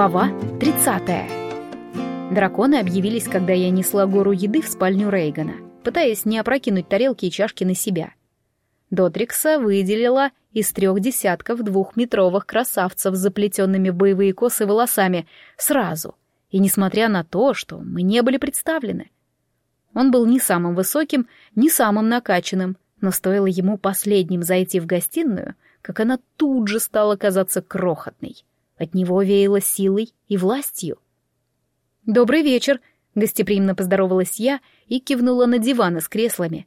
Глава 30. Драконы объявились, когда я несла гору еды в спальню Рейгана, пытаясь не опрокинуть тарелки и чашки на себя. Дотрикса выделила из трех десятков двухметровых красавцев с заплетенными боевые косы волосами сразу, и несмотря на то, что мы не были представлены. Он был не самым высоким, не самым накачанным, но стоило ему последним зайти в гостиную, как она тут же стала казаться крохотной. От него веяло силой и властью. «Добрый вечер», — гостеприимно поздоровалась я и кивнула на диваны с креслами.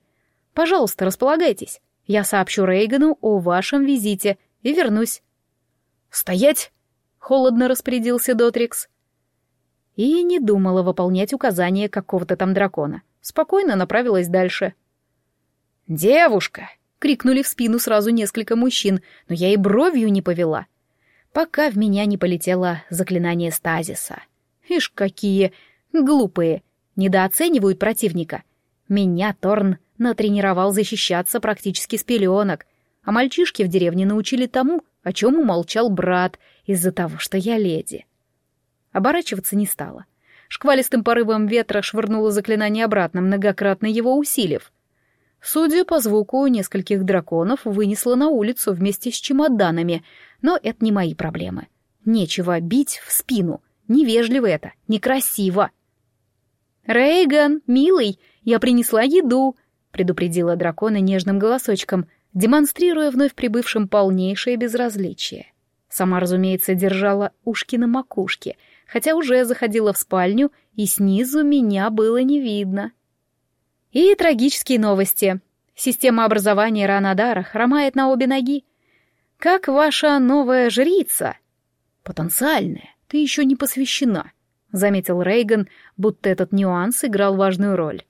«Пожалуйста, располагайтесь. Я сообщу Рейгану о вашем визите и вернусь». «Стоять!» — холодно распорядился Дотрикс. И не думала выполнять указания какого-то там дракона. Спокойно направилась дальше. «Девушка!» — крикнули в спину сразу несколько мужчин, но я и бровью не повела — пока в меня не полетело заклинание стазиса. Ишь, какие глупые, недооценивают противника. Меня Торн натренировал защищаться практически с пеленок, а мальчишки в деревне научили тому, о чем умолчал брат из-за того, что я леди. Оборачиваться не стала. Шквалистым порывом ветра швырнула заклинание обратно, многократно его усилив. Судя по звуку, нескольких драконов вынесло на улицу вместе с чемоданами, но это не мои проблемы. Нечего бить в спину. Невежливо это, некрасиво. «Рейган, милый, я принесла еду», — предупредила дракона нежным голосочком, демонстрируя вновь прибывшим полнейшее безразличие. Сама, разумеется, держала ушки на макушке, хотя уже заходила в спальню, и снизу меня было не видно. И трагические новости. Система образования Ранадара хромает на обе ноги. Как ваша новая жрица? Потенциальная, ты еще не посвящена, заметил Рейган, будто этот нюанс играл важную роль.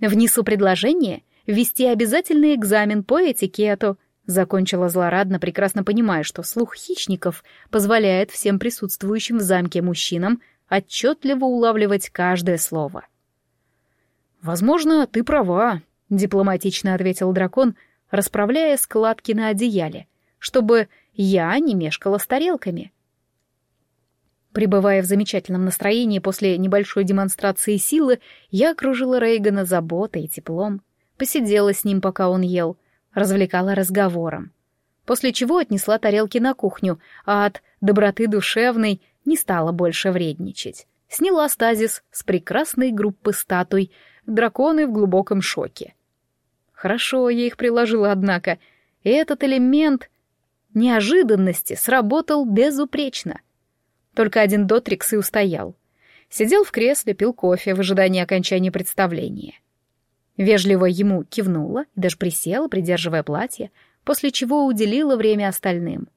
Внесу предложение ввести обязательный экзамен по этикету, закончила злорадно, прекрасно понимая, что слух хищников позволяет всем присутствующим в замке мужчинам отчетливо улавливать каждое слово. «Возможно, ты права», — дипломатично ответил дракон, расправляя складки на одеяле, чтобы я не мешкала с тарелками. Пребывая в замечательном настроении после небольшой демонстрации силы, я окружила Рейгана заботой и теплом, посидела с ним, пока он ел, развлекала разговором. После чего отнесла тарелки на кухню, а от доброты душевной не стала больше вредничать. Сняла стазис с прекрасной группы статуй, драконы в глубоком шоке. Хорошо я их приложила, однако, и этот элемент неожиданности сработал безупречно. Только один Дотрикс и устоял. Сидел в кресле, пил кофе в ожидании окончания представления. Вежливо ему кивнула даже присела, придерживая платье, после чего уделила время остальным.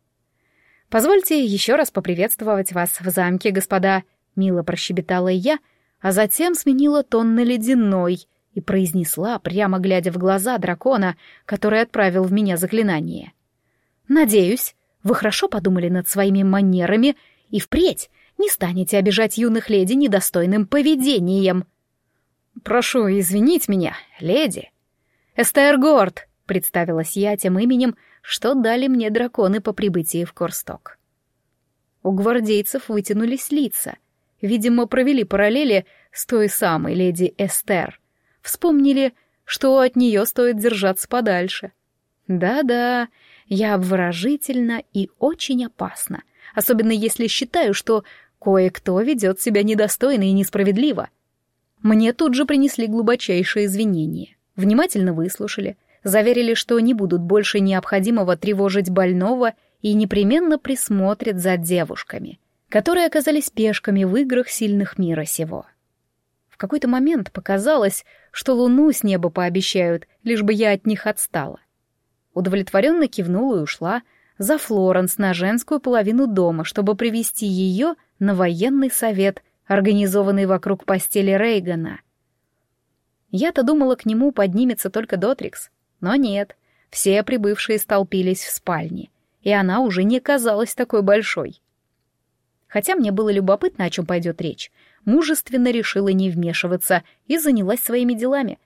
«Позвольте еще раз поприветствовать вас в замке, господа», — мило прощебетала я, а затем сменила тон на ледяной и произнесла, прямо глядя в глаза дракона, который отправил в меня заклинание. Надеюсь, вы хорошо подумали над своими манерами и впредь не станете обижать юных леди недостойным поведением. Прошу извинить меня, леди. Эстер Горд, представилась я тем именем, что дали мне драконы по прибытии в Корсток. У гвардейцев вытянулись лица. Видимо, провели параллели с той самой леди Эстер. Вспомнили, что от нее стоит держаться подальше. Да-да, я обворожительна и очень опасна, особенно если считаю, что кое-кто ведет себя недостойно и несправедливо. Мне тут же принесли глубочайшие извинения, внимательно выслушали, заверили, что не будут больше необходимого тревожить больного и непременно присмотрят за девушками, которые оказались пешками в играх сильных мира сего. В какой-то момент показалось, что луну с неба пообещают, лишь бы я от них отстала удовлетворенно кивнула и ушла за Флоренс на женскую половину дома, чтобы привести ее на военный совет, организованный вокруг постели Рейгана. Я-то думала, к нему поднимется только Дотрикс, но нет, все прибывшие столпились в спальне, и она уже не казалась такой большой. Хотя мне было любопытно, о чем пойдет речь, мужественно решила не вмешиваться и занялась своими делами.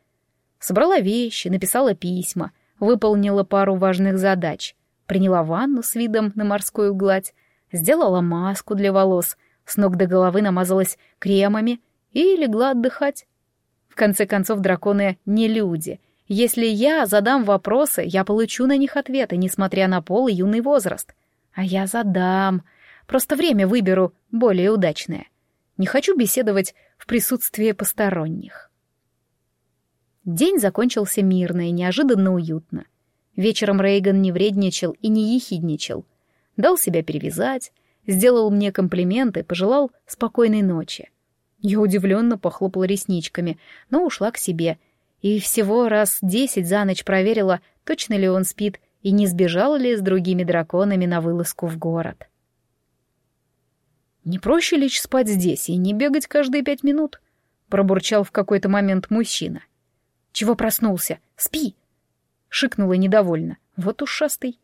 Собрала вещи, написала письма — выполнила пару важных задач. Приняла ванну с видом на морскую гладь, сделала маску для волос, с ног до головы намазалась кремами и легла отдыхать. В конце концов, драконы не люди. Если я задам вопросы, я получу на них ответы, несмотря на пол и юный возраст. А я задам. Просто время выберу более удачное. Не хочу беседовать в присутствии посторонних. День закончился мирно и неожиданно уютно. Вечером Рейган не вредничал и не ехидничал. Дал себя перевязать, сделал мне комплименты, пожелал спокойной ночи. Я удивленно похлопала ресничками, но ушла к себе. И всего раз десять за ночь проверила, точно ли он спит и не сбежал ли с другими драконами на вылазку в город. «Не проще лечь спать здесь и не бегать каждые пять минут?» — пробурчал в какой-то момент мужчина. «Чего проснулся? Спи!» — шикнула недовольно. «Вот ушастый!»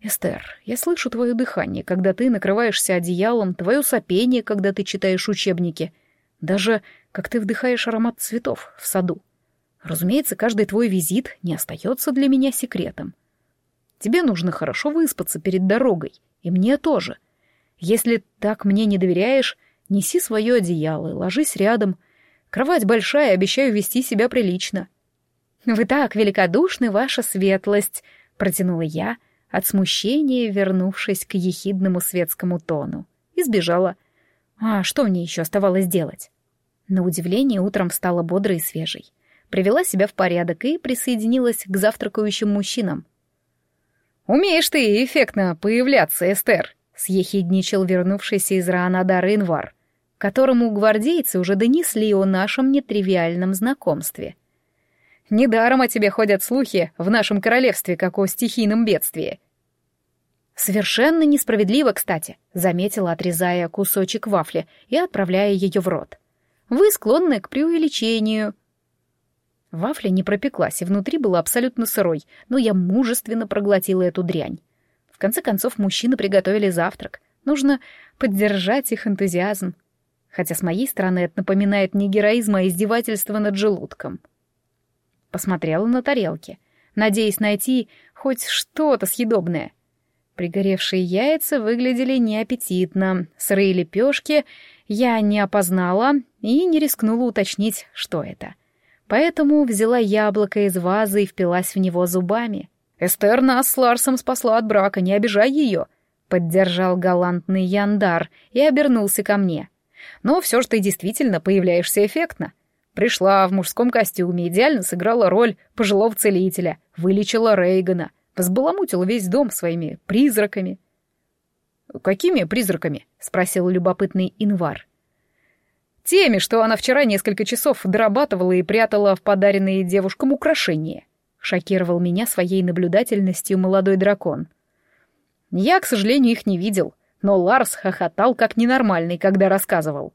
«Эстер, я слышу твое дыхание, когда ты накрываешься одеялом, твое сопение, когда ты читаешь учебники, даже как ты вдыхаешь аромат цветов в саду. Разумеется, каждый твой визит не остается для меня секретом. Тебе нужно хорошо выспаться перед дорогой, и мне тоже. Если так мне не доверяешь, неси свое одеяло и ложись рядом. Кровать большая, обещаю вести себя прилично». «Вы так великодушны, ваша светлость», — протянула я, от смущения вернувшись к ехидному светскому тону, и сбежала. А что мне еще оставалось делать? На удивление утром стала бодрой и свежей. Привела себя в порядок и присоединилась к завтракающим мужчинам. «Умеешь ты эффектно появляться, Эстер», — съехидничал вернувшийся из Раанада Инвар, которому гвардейцы уже донесли о нашем нетривиальном знакомстве — Недаром о тебе ходят слухи в нашем королевстве, как о стихийном бедствии. Совершенно несправедливо, кстати, заметила, отрезая кусочек вафли и отправляя ее в рот. Вы склонны к преувеличению. Вафля не пропеклась, и внутри была абсолютно сырой, но я мужественно проглотила эту дрянь. В конце концов, мужчины приготовили завтрак. Нужно поддержать их энтузиазм. Хотя с моей стороны это напоминает не героизм, а издевательство над желудком. — Посмотрела на тарелки, надеясь найти хоть что-то съедобное. Пригоревшие яйца выглядели неаппетитно, сырые лепешки я не опознала и не рискнула уточнить, что это. Поэтому взяла яблоко из вазы и впилась в него зубами. «Эстер нас с Ларсом спасла от брака, не обижай ее», — поддержал галантный Яндар и обернулся ко мне. «Но все же ты действительно появляешься эффектно. Пришла в мужском костюме, идеально сыграла роль пожилого целителя, вылечила Рейгана, взбаламутила весь дом своими призраками. «Какими призраками?» — спросил любопытный Инвар. «Теми, что она вчера несколько часов дорабатывала и прятала в подаренные девушкам украшения», — шокировал меня своей наблюдательностью молодой дракон. «Я, к сожалению, их не видел, но Ларс хохотал как ненормальный, когда рассказывал».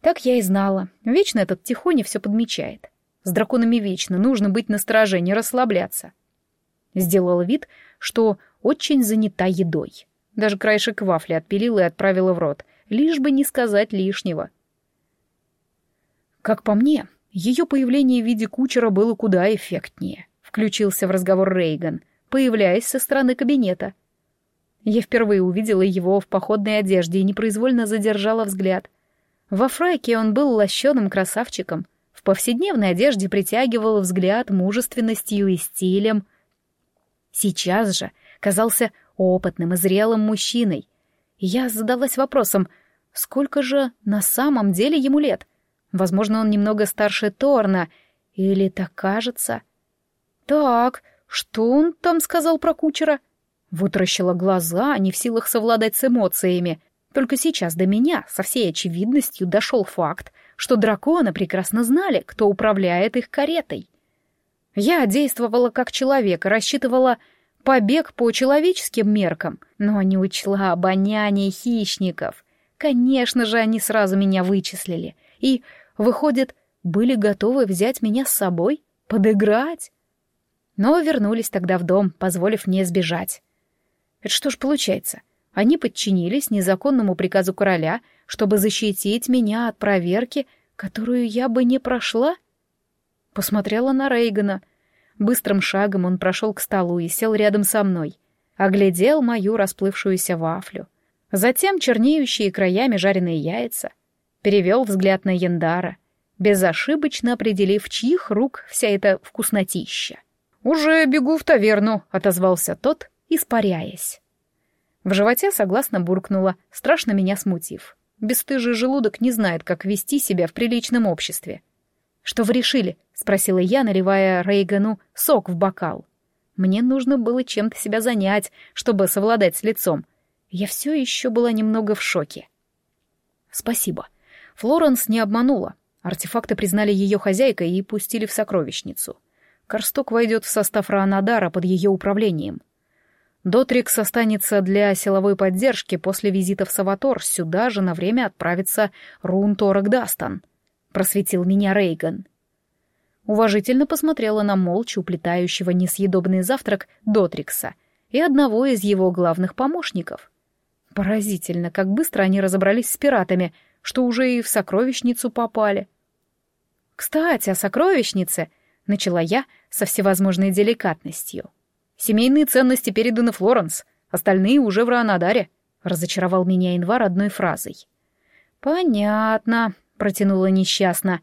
Так я и знала. Вечно этот тихоня все подмечает. С драконами вечно нужно быть настороже, не расслабляться. Сделала вид, что очень занята едой. Даже краешек вафли отпилила и отправила в рот, лишь бы не сказать лишнего. Как по мне, ее появление в виде кучера было куда эффектнее. Включился в разговор Рейган, появляясь со стороны кабинета. Я впервые увидела его в походной одежде и непроизвольно задержала взгляд — во фрайке он был лощеным красавчиком, в повседневной одежде притягивал взгляд мужественностью и стилем. Сейчас же казался опытным и зрелым мужчиной. я задалась вопросом, сколько же на самом деле ему лет? Возможно, он немного старше Торна, или так кажется? Так, что он там сказал про кучера? Вытращила глаза, не в силах совладать с эмоциями. Только сейчас до меня со всей очевидностью дошел факт, что драконы прекрасно знали, кто управляет их каретой. Я действовала как человек рассчитывала побег по человеческим меркам, но не учла обоняние хищников. Конечно же, они сразу меня вычислили и, выходит, были готовы взять меня с собой, подыграть. Но вернулись тогда в дом, позволив мне сбежать. Это что ж получается? Они подчинились незаконному приказу короля, чтобы защитить меня от проверки, которую я бы не прошла? Посмотрела на Рейгана. Быстрым шагом он прошел к столу и сел рядом со мной. Оглядел мою расплывшуюся вафлю. Затем чернеющие краями жареные яйца. Перевел взгляд на Яндара, безошибочно определив, чьих рук вся эта вкуснотища. «Уже бегу в таверну», — отозвался тот, испаряясь. В животе согласно буркнуло, страшно меня смутив. Бесстыжий желудок не знает, как вести себя в приличном обществе. «Что вы решили?» — спросила я, наливая Рейгану сок в бокал. Мне нужно было чем-то себя занять, чтобы совладать с лицом. Я все еще была немного в шоке. «Спасибо. Флоренс не обманула. Артефакты признали ее хозяйкой и пустили в сокровищницу. Корсток войдет в состав Раанадара под ее управлением. Дотрикс останется для силовой поддержки после визита в Саватор, сюда же на время отправится Рун Торок Дастон. Просветил меня Рейган. Уважительно посмотрела на молча уплетающего несъедобный завтрак Дотрикса и одного из его главных помощников. Поразительно, как быстро они разобрались с пиратами, что уже и в сокровищницу попали. «Кстати, о сокровищнице», — начала я со всевозможной деликатностью — Семейные ценности переданы Флоренс, остальные уже в Ранадаре», — разочаровал меня Инвар одной фразой. «Понятно», — протянула несчастно.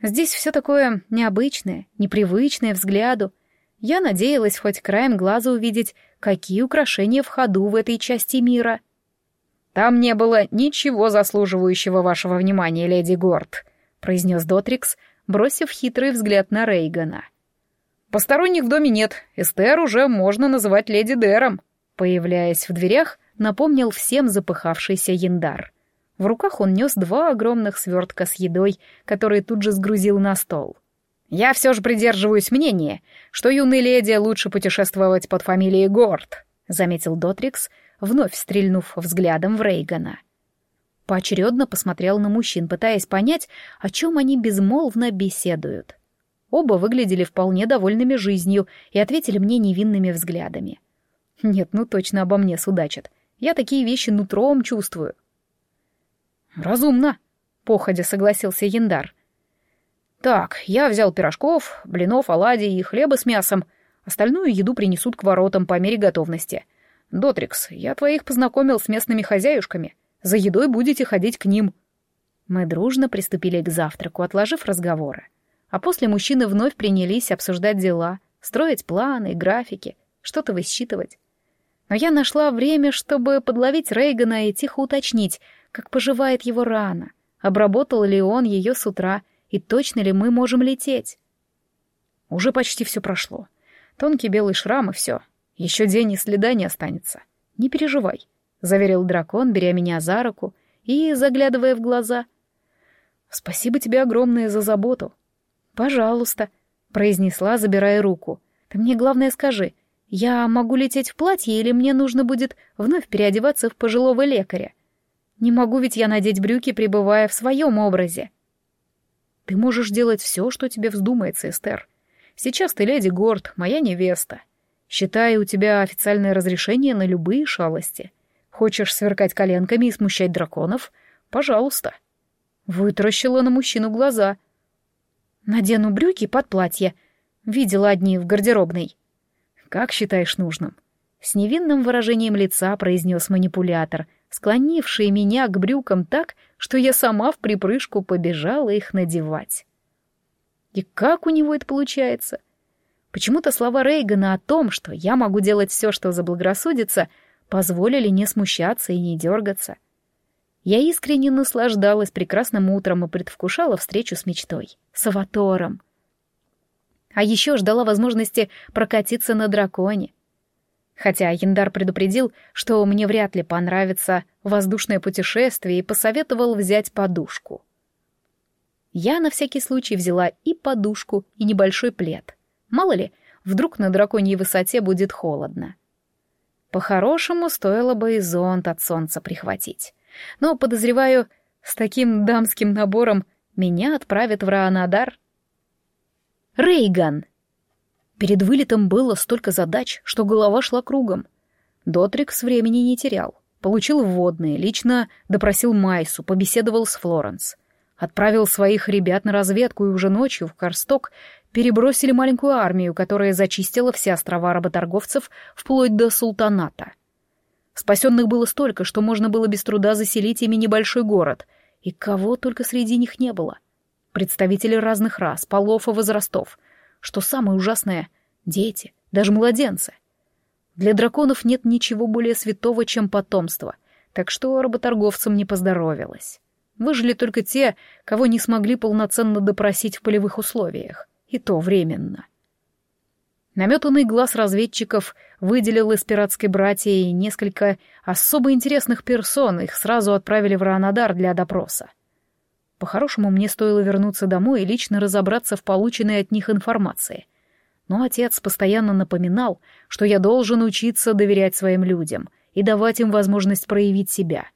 «Здесь все такое необычное, непривычное взгляду. Я надеялась хоть краем глаза увидеть, какие украшения в ходу в этой части мира». «Там не было ничего заслуживающего вашего внимания, леди Горд», — произнес Дотрикс, бросив хитрый взгляд на Рейгана. Посторонних в доме нет, Эстер уже можно называть леди Дэром. Появляясь в дверях, напомнил всем запыхавшийся яндар. В руках он нес два огромных свертка с едой, которые тут же сгрузил на стол. «Я все же придерживаюсь мнения, что юной леди лучше путешествовать под фамилией Горд», заметил Дотрикс, вновь стрельнув взглядом в Рейгана. Поочередно посмотрел на мужчин, пытаясь понять, о чем они безмолвно беседуют. Оба выглядели вполне довольными жизнью и ответили мне невинными взглядами. Нет, ну точно обо мне судачат. Я такие вещи нутром чувствую. «Разумно», — походя согласился Яндар. «Так, я взял пирожков, блинов, оладий и хлеба с мясом. Остальную еду принесут к воротам по мере готовности. Дотрикс, я твоих познакомил с местными хозяюшками. За едой будете ходить к ним». Мы дружно приступили к завтраку, отложив разговоры. А после мужчины вновь принялись обсуждать дела, строить планы, графики, что-то высчитывать. Но я нашла время, чтобы подловить Рейгана и тихо уточнить, как поживает его рана, обработал ли он ее с утра и точно ли мы можем лететь. Уже почти все прошло. Тонкий белый шрам и все. Еще день и следа не останется. Не переживай, — заверил дракон, беря меня за руку и заглядывая в глаза. Спасибо тебе огромное за заботу. «Пожалуйста», — произнесла, забирая руку. «Ты мне главное скажи, я могу лететь в платье или мне нужно будет вновь переодеваться в пожилого лекаря? Не могу ведь я надеть брюки, пребывая в своем образе». «Ты можешь делать все, что тебе вздумается, Эстер. Сейчас ты леди Горд, моя невеста. Считай, у тебя официальное разрешение на любые шалости. Хочешь сверкать коленками и смущать драконов? Пожалуйста». Вытаращила на мужчину глаза — Надену брюки под платье. Видела одни в гардеробной. Как считаешь нужным? С невинным выражением лица произнес манипулятор, склонивший меня к брюкам так, что я сама в припрыжку побежала их надевать. И как у него это получается? Почему-то слова Рейгана о том, что я могу делать все, что заблагорассудится, позволили не смущаться и не дергаться. Я искренне наслаждалась прекрасным утром и предвкушала встречу с мечтой, с Аватором. А еще ждала возможности прокатиться на драконе. Хотя Яндар предупредил, что мне вряд ли понравится воздушное путешествие и посоветовал взять подушку. Я на всякий случай взяла и подушку, и небольшой плед. Мало ли, вдруг на драконьей высоте будет холодно. По-хорошему, стоило бы и зонт от солнца прихватить. Но, подозреваю, с таким дамским набором меня отправят в Раанадар. Рейган. Перед вылетом было столько задач, что голова шла кругом. Дотрикс времени не терял. Получил вводные, лично допросил Майсу, побеседовал с Флоренс. Отправил своих ребят на разведку и уже ночью в Карсток перебросили маленькую армию, которая зачистила все острова работорговцев вплоть до султаната. Спасенных было столько, что можно было без труда заселить ими небольшой город, и кого только среди них не было. Представители разных рас, полов и возрастов. Что самое ужасное — дети, даже младенцы. Для драконов нет ничего более святого, чем потомство, так что работорговцам не поздоровилось. Выжили только те, кого не смогли полноценно допросить в полевых условиях, и то временно. Наметанный глаз разведчиков выделил из пиратской братьи несколько особо интересных персон, их сразу отправили в Ранадар для допроса. По-хорошему, мне стоило вернуться домой и лично разобраться в полученной от них информации. Но отец постоянно напоминал, что я должен учиться доверять своим людям и давать им возможность проявить себя.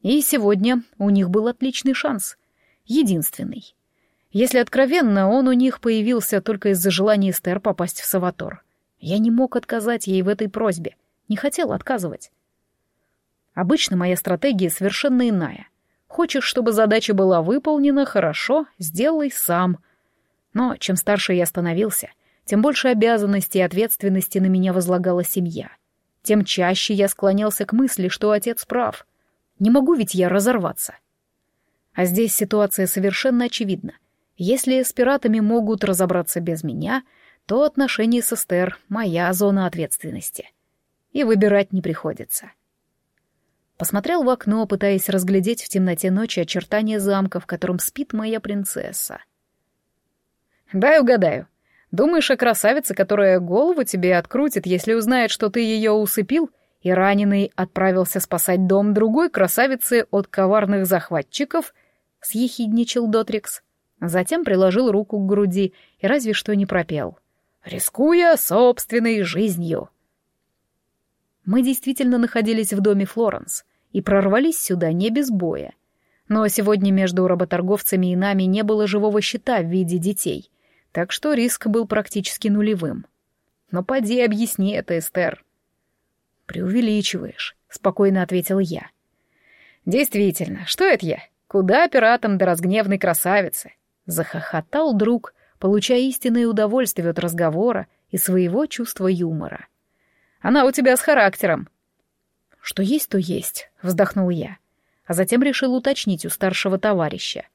И сегодня у них был отличный шанс. Единственный. Если откровенно, он у них появился только из-за желания Эстер попасть в Саватор. Я не мог отказать ей в этой просьбе. Не хотел отказывать. Обычно моя стратегия совершенно иная — Хочешь, чтобы задача была выполнена, хорошо, сделай сам. Но чем старше я становился, тем больше обязанностей и ответственности на меня возлагала семья. Тем чаще я склонялся к мысли, что отец прав. Не могу ведь я разорваться. А здесь ситуация совершенно очевидна. Если с пиратами могут разобраться без меня, то отношения с Эстер — моя зона ответственности. И выбирать не приходится. Посмотрел в окно, пытаясь разглядеть в темноте ночи очертания замка, в котором спит моя принцесса. «Дай угадаю. Думаешь о красавице, которая голову тебе открутит, если узнает, что ты ее усыпил, и раненый отправился спасать дом другой красавицы от коварных захватчиков?» — съехидничал Дотрикс. Затем приложил руку к груди и разве что не пропел. «Рискуя собственной жизнью». Мы действительно находились в доме Флоренс и прорвались сюда не без боя. Но сегодня между работорговцами и нами не было живого щита в виде детей, так что риск был практически нулевым. Но поди объясни это, Эстер. «Преувеличиваешь», — спокойно ответил я. «Действительно, что это я? Куда пиратам до разгневной красавицы?» Захохотал друг, получая истинное удовольствие от разговора и своего чувства юмора. «Она у тебя с характером», «Что есть, то есть», — вздохнул я, а затем решил уточнить у старшего товарища.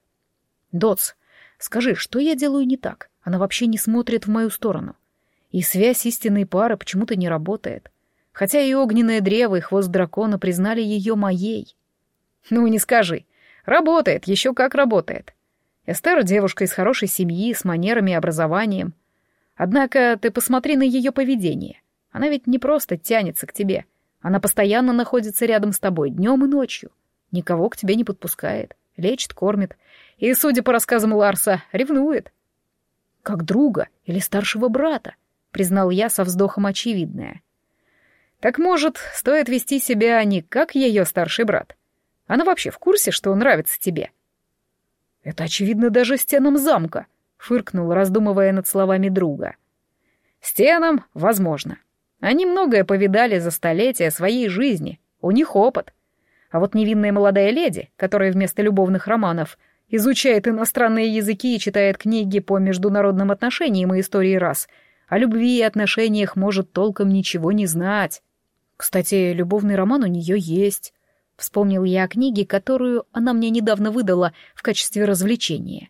«Доц, скажи, что я делаю не так? Она вообще не смотрит в мою сторону. И связь истинной пары почему-то не работает. Хотя и огненное древо, и хвост дракона признали ее моей». «Ну, не скажи. Работает, еще как работает. Эстер — девушка из хорошей семьи, с манерами и образованием. Однако ты посмотри на ее поведение. Она ведь не просто тянется к тебе, она постоянно находится рядом с тобой, днем и ночью. Никого к тебе не подпускает, лечит, кормит. И, судя по рассказам Ларса, ревнует. Как друга или старшего брата, признал я со вздохом очевидное. Так, может, стоит вести себя не как ее старший брат? Она вообще в курсе, что нравится тебе? Это очевидно даже стенам замка, фыркнул, раздумывая над словами друга. Стенам, возможно. Они многое повидали за столетия своей жизни, у них опыт. А вот невинная молодая леди, которая вместо любовных романов изучает иностранные языки и читает книги по международным отношениям и истории рас, о любви и отношениях может толком ничего не знать. Кстати, любовный роман у нее есть. Вспомнил я о книге, которую она мне недавно выдала в качестве развлечения.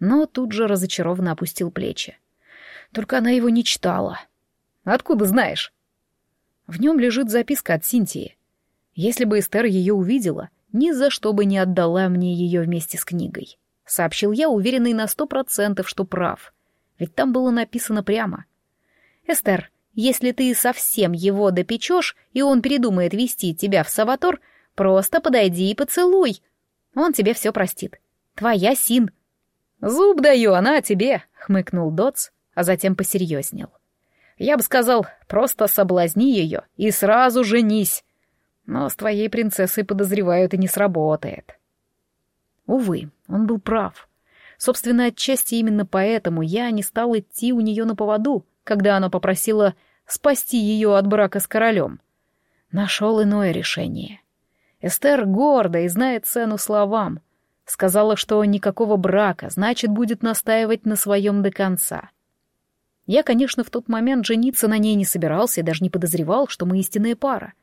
Но тут же разочарованно опустил плечи. Только она его не читала. Откуда знаешь?» В нем лежит записка от Синтии. Если бы Эстер ее увидела, ни за что бы не отдала мне ее вместе с книгой. Сообщил я, уверенный на сто процентов, что прав. Ведь там было написано прямо. «Эстер, если ты совсем его допечешь, и он передумает вести тебя в Саватор, просто подойди и поцелуй. Он тебе все простит. Твоя Син». «Зуб даю, она тебе», — хмыкнул Дотс, а затем посерьезнел. Я бы сказал, просто соблазни ее и сразу женись. Но с твоей принцессой, подозреваю, это не сработает. Увы, он был прав. Собственно, отчасти именно поэтому я не стал идти у нее на поводу, когда она попросила спасти ее от брака с королем. Нашел иное решение. Эстер горда и знает цену словам. Сказала, что никакого брака, значит, будет настаивать на своем до конца. Я, конечно, в тот момент жениться на ней не собирался и даже не подозревал, что мы истинная пара.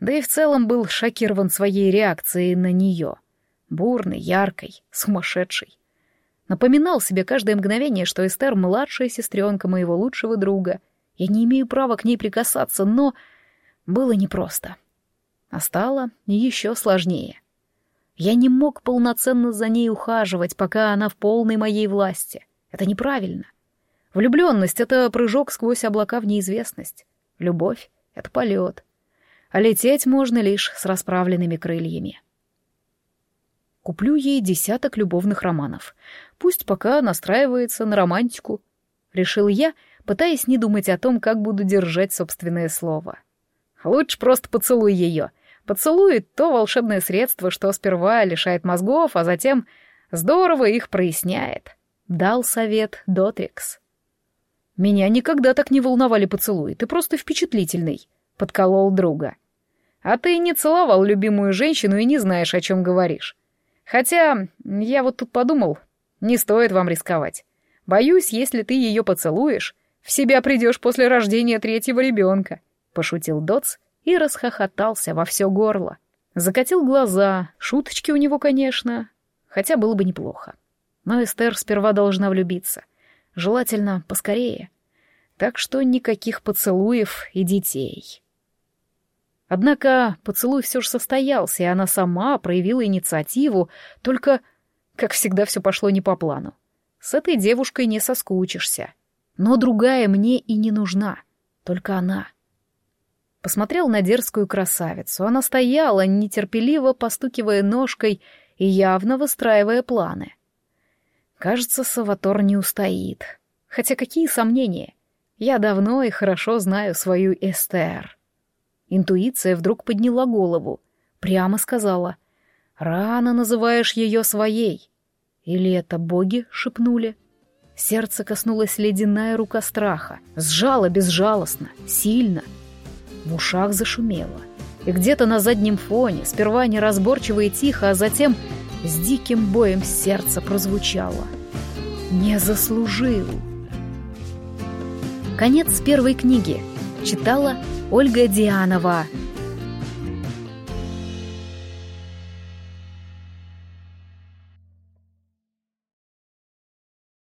Да и в целом был шокирован своей реакцией на нее. Бурной, яркой, сумасшедшей. Напоминал себе каждое мгновение, что Эстер — младшая сестренка моего лучшего друга. Я не имею права к ней прикасаться, но было непросто. А стало еще сложнее. Я не мог полноценно за ней ухаживать, пока она в полной моей власти. Это неправильно. Влюбленность — это прыжок сквозь облака в неизвестность. Любовь — это полет. А лететь можно лишь с расправленными крыльями. Куплю ей десяток любовных романов. Пусть пока настраивается на романтику. Решил я, пытаясь не думать о том, как буду держать собственное слово. Лучше просто поцелуй ее. Поцелуй — то волшебное средство, что сперва лишает мозгов, а затем здорово их проясняет. Дал совет Дотрикс. «Меня никогда так не волновали поцелуи, ты просто впечатлительный», — подколол друга. «А ты не целовал любимую женщину и не знаешь, о чем говоришь. Хотя, я вот тут подумал, не стоит вам рисковать. Боюсь, если ты ее поцелуешь, в себя придешь после рождения третьего ребенка», — пошутил Доц и расхохотался во все горло. Закатил глаза, шуточки у него, конечно, хотя было бы неплохо. Но Эстер сперва должна влюбиться. Желательно поскорее. Так что никаких поцелуев и детей. Однако поцелуй все же состоялся, и она сама проявила инициативу, только, как всегда, все пошло не по плану. С этой девушкой не соскучишься. Но другая мне и не нужна, только она. Посмотрел на дерзкую красавицу. Она стояла, нетерпеливо постукивая ножкой и явно выстраивая планы. Кажется, Саватор не устоит. Хотя какие сомнения? Я давно и хорошо знаю свою Эстер. Интуиция вдруг подняла голову, прямо сказала. «Рано называешь ее своей». Или это боги шепнули? Сердце коснулась ледяная рука страха. Сжала безжалостно, сильно. В ушах зашумело. И где-то на заднем фоне, сперва неразборчиво и тихо, а затем с диким боем сердце прозвучало. «Не заслужил». Конец первой книги. Читала Ольга Дианова.